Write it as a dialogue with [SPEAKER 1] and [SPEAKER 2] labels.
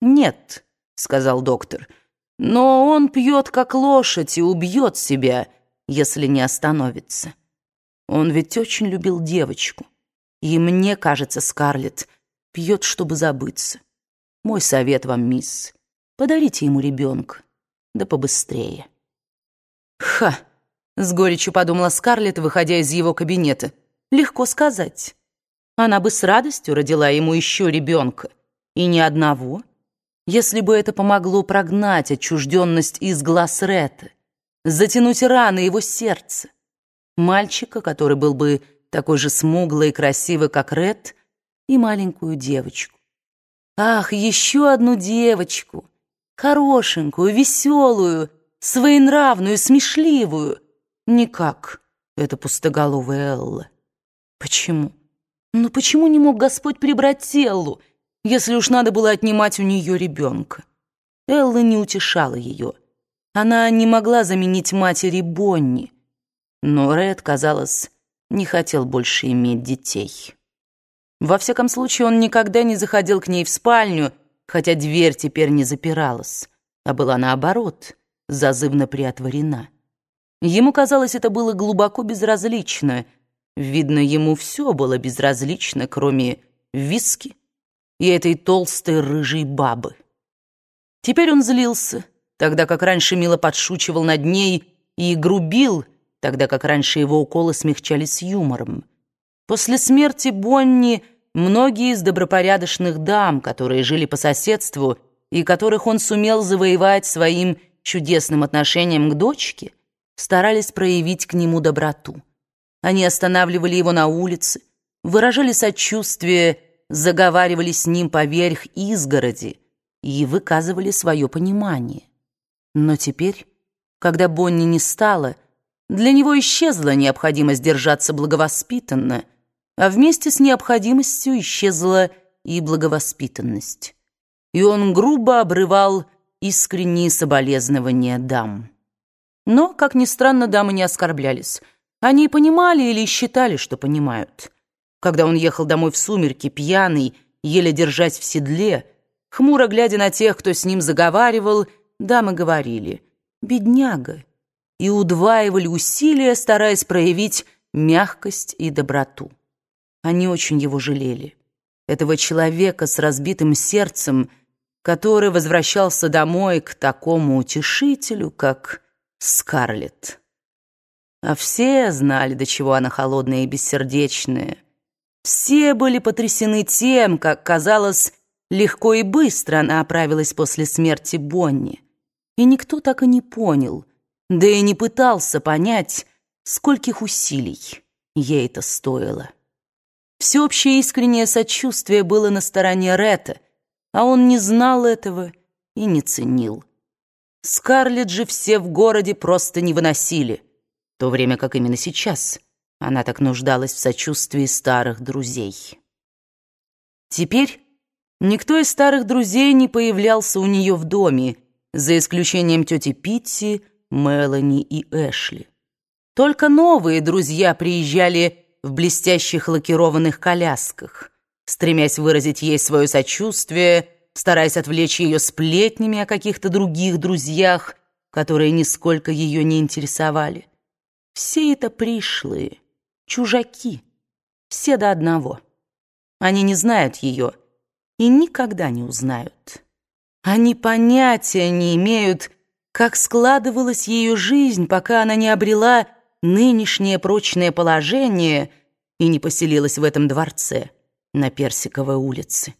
[SPEAKER 1] «Нет», — сказал доктор, — «но он пьет как лошадь и убьет себя, если не остановится. Он ведь очень любил девочку. И мне кажется, Скарлетт пьет, чтобы забыться. Мой совет вам, мисс, подарите ему ребенка, да побыстрее». «Ха!» — с горечью подумала Скарлетт, выходя из его кабинета. «Легко сказать. Она бы с радостью родила ему еще ребенка. И ни одного» если бы это помогло прогнать отчужденность из глаз Ретта, затянуть раны его сердца. Мальчика, который был бы такой же смуглый и красивый, как Ред, и маленькую девочку. Ах, еще одну девочку, хорошенькую, веселую, своенравную, смешливую. Никак, это пустоголовая Элла. Почему? Ну почему не мог Господь прибрать телу, если уж надо было отнимать у нее ребенка. Элла не утешала ее. Она не могла заменить матери Бонни. Но Ред, казалось, не хотел больше иметь детей. Во всяком случае, он никогда не заходил к ней в спальню, хотя дверь теперь не запиралась, а была наоборот, зазывно приотворена. Ему казалось, это было глубоко безразлично. Видно, ему все было безразлично, кроме виски, и этой толстой рыжей бабы. Теперь он злился, тогда как раньше мило подшучивал над ней и грубил, тогда как раньше его уколы смягчались юмором. После смерти Бонни многие из добропорядочных дам, которые жили по соседству и которых он сумел завоевать своим чудесным отношением к дочке, старались проявить к нему доброту. Они останавливали его на улице, выражали сочувствие заговаривали с ним поверх изгороди и выказывали свое понимание. Но теперь, когда Бонни не стало, для него исчезла необходимость держаться благовоспитанно, а вместе с необходимостью исчезла и благовоспитанность. И он грубо обрывал искренние соболезнования дам. Но, как ни странно, дамы не оскорблялись. Они понимали или считали, что понимают. Когда он ехал домой в сумерки, пьяный, еле держась в седле, хмуро глядя на тех, кто с ним заговаривал, дамы говорили «бедняга» и удваивали усилия, стараясь проявить мягкость и доброту. Они очень его жалели. Этого человека с разбитым сердцем, который возвращался домой к такому утешителю, как Скарлетт. А все знали, до чего она холодная и бессердечная, все были потрясены тем, как, казалось, легко и быстро она оправилась после смерти Бонни. И никто так и не понял, да и не пытался понять, скольких усилий ей это стоило. Всеобщее искреннее сочувствие было на стороне Ретта, а он не знал этого и не ценил. Скарлетт же все в городе просто не выносили, в то время как именно сейчас — она так нуждалась в сочувствии старых друзей. Теперь никто из старых друзей не появлялся у нее в доме, за исключением тети Питти, Мелани и Эшли. Только новые друзья приезжали в блестящих лакированных колясках, стремясь выразить ей свое сочувствие, стараясь отвлечь ее сплетнями о каких-то других друзьях, которые нисколько ее не интересовали. Все это пришлые, чужаки, все до одного. Они не знают ее и никогда не узнают. Они понятия не имеют, как складывалась ее жизнь, пока она не обрела нынешнее прочное положение и не поселилась в этом дворце на Персиковой улице.